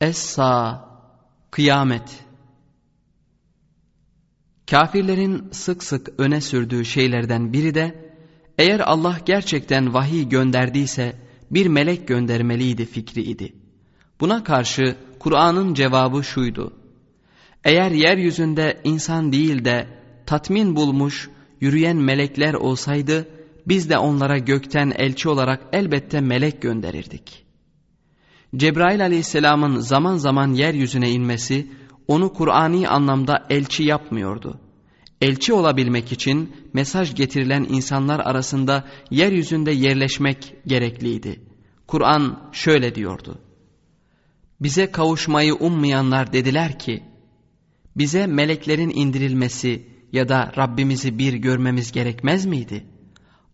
Es-Sa Kıyamet Kafirlerin sık sık öne sürdüğü şeylerden biri de eğer Allah gerçekten vahiy gönderdiyse bir melek göndermeliydi fikriydi. Buna karşı Kur'an'ın cevabı şuydu. Eğer yeryüzünde insan değil de tatmin bulmuş yürüyen melekler olsaydı biz de onlara gökten elçi olarak elbette melek gönderirdik. Cebrail aleyhisselamın zaman zaman yeryüzüne inmesi onu Kur'ani anlamda elçi yapmıyordu. Elçi olabilmek için mesaj getirilen insanlar arasında yeryüzünde yerleşmek gerekliydi. Kur'an şöyle diyordu. Bize kavuşmayı ummayanlar dediler ki, bize meleklerin indirilmesi ya da Rabbimizi bir görmemiz gerekmez miydi?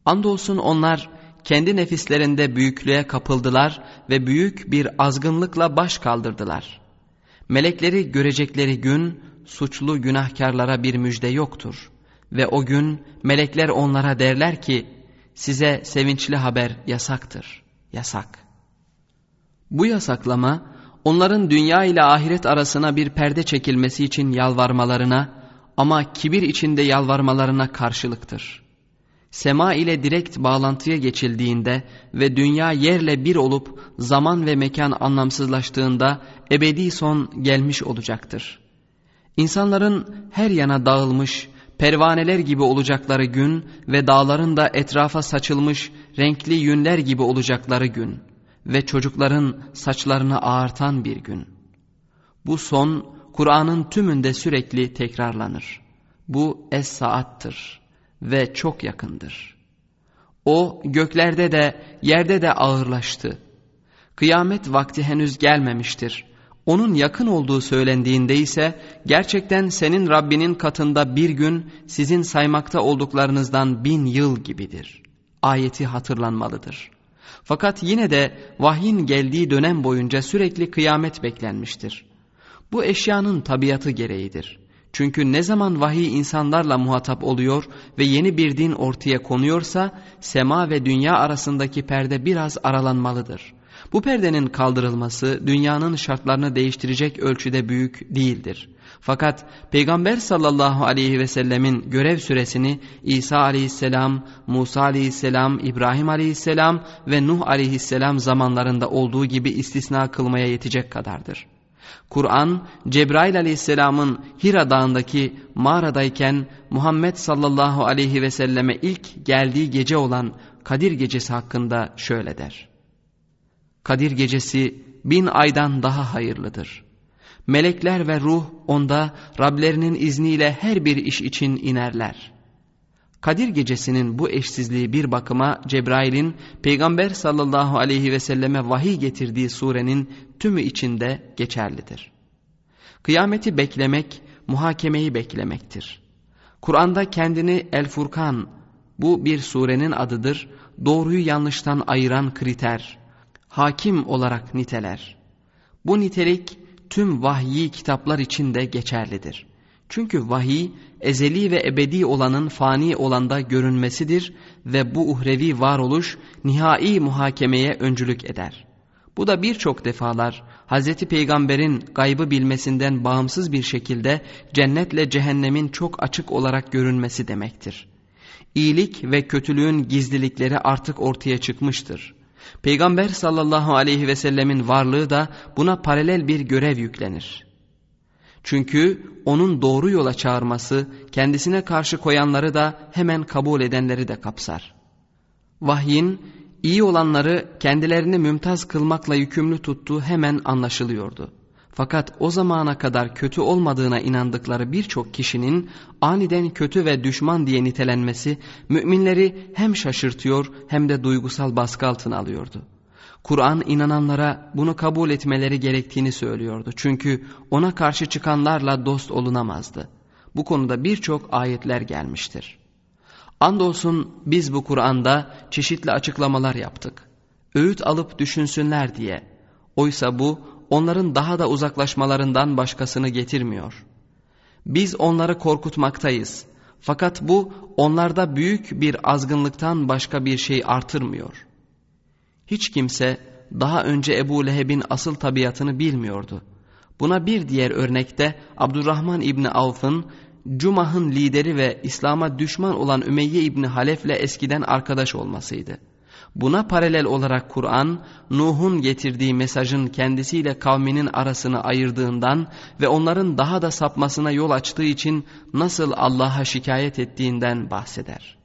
Andolsun onlar kendi nefislerinde büyüklüğe kapıldılar ve büyük bir azgınlıkla baş kaldırdılar. Melekleri görecekleri gün suçlu günahkarlara bir müjde yoktur. Ve o gün melekler onlara derler ki size sevinçli haber yasaktır, yasak. Bu yasaklama onların dünya ile ahiret arasına bir perde çekilmesi için yalvarmalarına ama kibir içinde yalvarmalarına karşılıktır. Sema ile direkt bağlantıya geçildiğinde ve dünya yerle bir olup zaman ve mekan anlamsızlaştığında ebedi son gelmiş olacaktır. İnsanların her yana dağılmış, pervaneler gibi olacakları gün ve dağların da etrafa saçılmış renkli yünler gibi olacakları gün ve çocukların saçlarını ağartan bir gün. Bu son Kur'an'ın tümünde sürekli tekrarlanır. Bu es-saattır ve çok yakındır. O göklerde de yerde de ağırlaştı. Kıyamet vakti henüz gelmemiştir. Onun yakın olduğu söylendiğinde ise gerçekten senin Rabbinin katında bir gün sizin saymakta olduklarınızdan bin yıl gibidir. Ayeti hatırlanmalıdır. Fakat yine de vahyin geldiği dönem boyunca sürekli kıyamet beklenmiştir. Bu eşyanın tabiatı gereğidir. Çünkü ne zaman vahiy insanlarla muhatap oluyor ve yeni bir din ortaya konuyorsa sema ve dünya arasındaki perde biraz aralanmalıdır. Bu perdenin kaldırılması dünyanın şartlarını değiştirecek ölçüde büyük değildir. Fakat Peygamber sallallahu aleyhi ve sellemin görev süresini İsa aleyhisselam, Musa aleyhisselam, İbrahim aleyhisselam ve Nuh aleyhisselam zamanlarında olduğu gibi istisna kılmaya yetecek kadardır. Kur'an Cebrail aleyhisselamın Hira dağındaki mağaradayken Muhammed sallallahu aleyhi ve selleme ilk geldiği gece olan Kadir gecesi hakkında şöyle der. Kadir gecesi bin aydan daha hayırlıdır. Melekler ve ruh onda Rablerinin izniyle her bir iş için inerler. Kadir gecesinin bu eşsizliği bir bakıma Cebrail'in Peygamber sallallahu aleyhi ve selleme vahiy getirdiği surenin tümü içinde geçerlidir. Kıyameti beklemek, muhakemeyi beklemektir. Kur'an'da kendini El Furkan, bu bir surenin adıdır, doğruyu yanlıştan ayıran kriter, hakim olarak niteler. Bu nitelik tüm vahyi kitaplar için de geçerlidir. Çünkü vahiy ezeli ve ebedi olanın fani olanda görünmesidir ve bu uhrevi varoluş nihai muhakemeye öncülük eder. Bu da birçok defalar Hz. Peygamber'in gaybı bilmesinden bağımsız bir şekilde cennetle cehennemin çok açık olarak görünmesi demektir. İyilik ve kötülüğün gizlilikleri artık ortaya çıkmıştır. Peygamber sallallahu aleyhi ve sellemin varlığı da buna paralel bir görev yüklenir. Çünkü onun doğru yola çağırması kendisine karşı koyanları da hemen kabul edenleri de kapsar. Vahyin iyi olanları kendilerini mümtaz kılmakla yükümlü tuttuğu hemen anlaşılıyordu. Fakat o zamana kadar kötü olmadığına inandıkları birçok kişinin aniden kötü ve düşman diye nitelenmesi müminleri hem şaşırtıyor hem de duygusal baskı altına alıyordu. Kur'an inananlara bunu kabul etmeleri gerektiğini söylüyordu. Çünkü ona karşı çıkanlarla dost olunamazdı. Bu konuda birçok ayetler gelmiştir. Andolsun biz bu Kur'an'da çeşitli açıklamalar yaptık. Öğüt alıp düşünsünler diye. Oysa bu onların daha da uzaklaşmalarından başkasını getirmiyor. Biz onları korkutmaktayız. Fakat bu onlarda büyük bir azgınlıktan başka bir şey artırmıyor. Hiç kimse daha önce Ebu Leheb'in asıl tabiatını bilmiyordu. Buna bir diğer örnekte Abdurrahman İbni Avf'ın Cumah'ın lideri ve İslam'a düşman olan Ümeyye İbni Halef'le eskiden arkadaş olmasıydı. Buna paralel olarak Kur'an, Nuh'un getirdiği mesajın kendisiyle kavminin arasını ayırdığından ve onların daha da sapmasına yol açtığı için nasıl Allah'a şikayet ettiğinden bahseder.